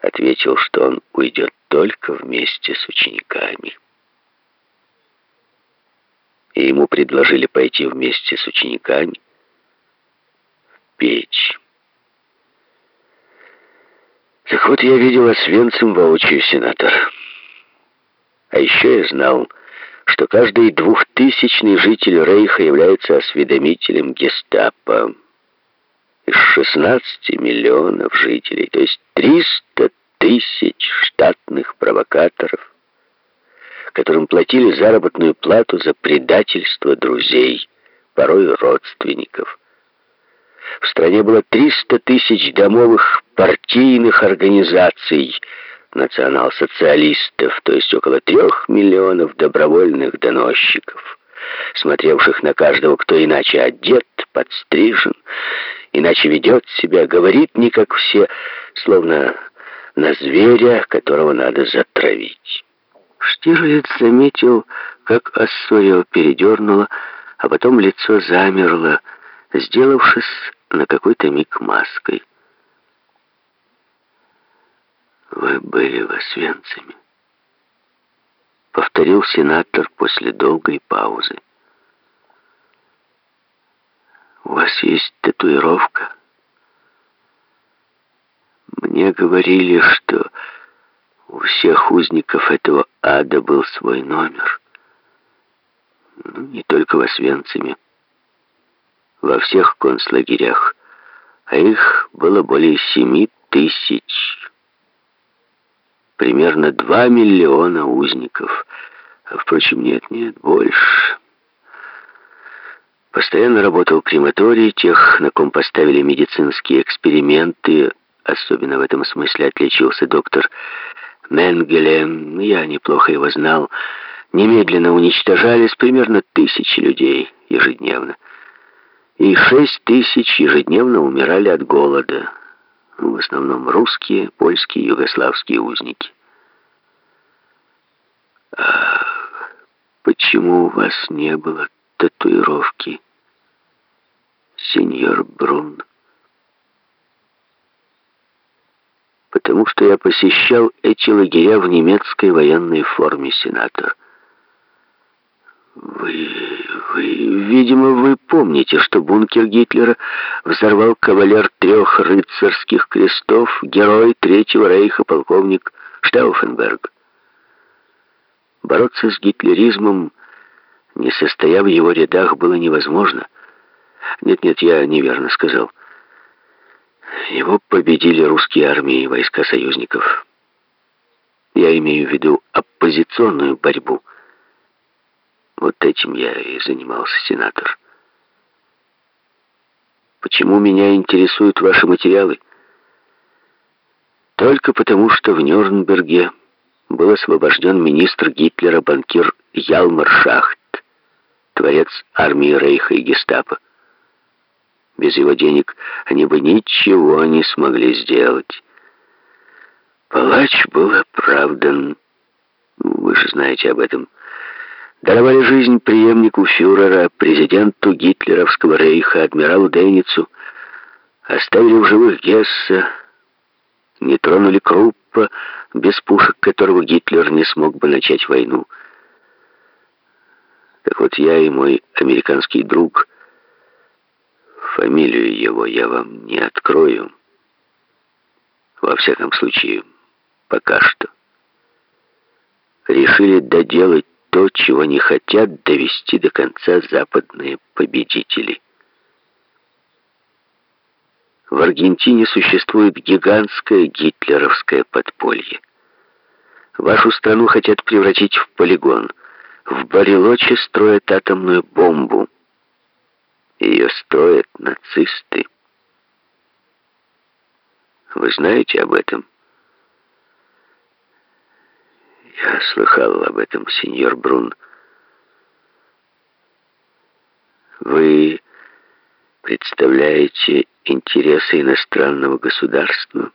ответил, что он уйдет только вместе с учениками. И ему предложили пойти вместе с учениками в печь. Так вот, я видел Освенцим воочию, сенатор. А еще я знал, что каждый двухтысячный житель Рейха является осведомителем гестапо. Из 16 миллионов жителей, то есть 300 тысяч штатных провокаторов, которым платили заработную плату за предательство друзей, порой родственников. В стране было 300 тысяч домовых партийных организаций, национал-социалистов, то есть около трех миллионов добровольных доносчиков, смотревших на каждого, кто иначе одет, подстрижен, иначе ведет себя, говорит не как все, словно на зверя, которого надо затравить. Штирлиц заметил, как Ассорио передернуло, а потом лицо замерло, сделавшись на какой-то миг маской. «Вы были в Освенциме», — повторил сенатор после долгой паузы. «У вас есть татуировка?» Мне говорили, что у всех узников этого ада был свой номер. Ну, не только в Освенциме. Во всех концлагерях. А их было более семи тысяч примерно 2 миллиона узников. А, впрочем, нет, нет, больше. Постоянно работал крематорий, тех, на ком поставили медицинские эксперименты, особенно в этом смысле отличился доктор Менгеле, я неплохо его знал, немедленно уничтожались примерно тысячи людей ежедневно. И шесть тысяч ежедневно умирали от голода в основном русские, польские, югославские узники. А почему у вас не было татуировки, сеньор Брун? Потому что я посещал эти лагеря в немецкой военной форме, сенатор. Вы, вы, видимо, вы помните, что бункер Гитлера взорвал кавалер трех рыцарских крестов, герой Третьего Рейха, полковник Штауфенберг. Бороться с гитлеризмом, не состояв в его рядах, было невозможно. Нет-нет, я неверно сказал. Его победили русские армии и войска союзников. Я имею в виду оппозиционную борьбу – вот этим я и занимался, сенатор. Почему меня интересуют ваши материалы? Только потому, что в Нюрнберге был освобожден министр Гитлера, банкир Ялмар Шахт, творец армии Рейха и гестапо. Без его денег они бы ничего не смогли сделать. Палач был оправдан. Вы же знаете об этом даровали жизнь преемнику фюрера, президенту гитлеровского рейха, адмиралу Дейницу, оставили в живых Гесса, не тронули Круппа, без пушек которого Гитлер не смог бы начать войну. Так вот я и мой американский друг, фамилию его я вам не открою, во всяком случае, пока что, решили доделать то, чего не хотят довести до конца западные победители. В Аргентине существует гигантское гитлеровское подполье. Вашу страну хотят превратить в полигон. В Барелоче строят атомную бомбу. Ее строят нацисты. Вы знаете об этом? Я слыхал об этом, сеньор Брун. Вы представляете интересы иностранного государства?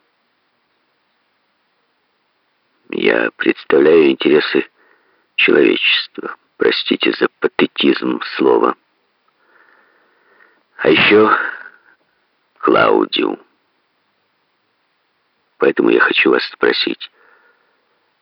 Я представляю интересы человечества. Простите за патетизм слова. А еще Клаудиу. поэтому я хочу вас спросить.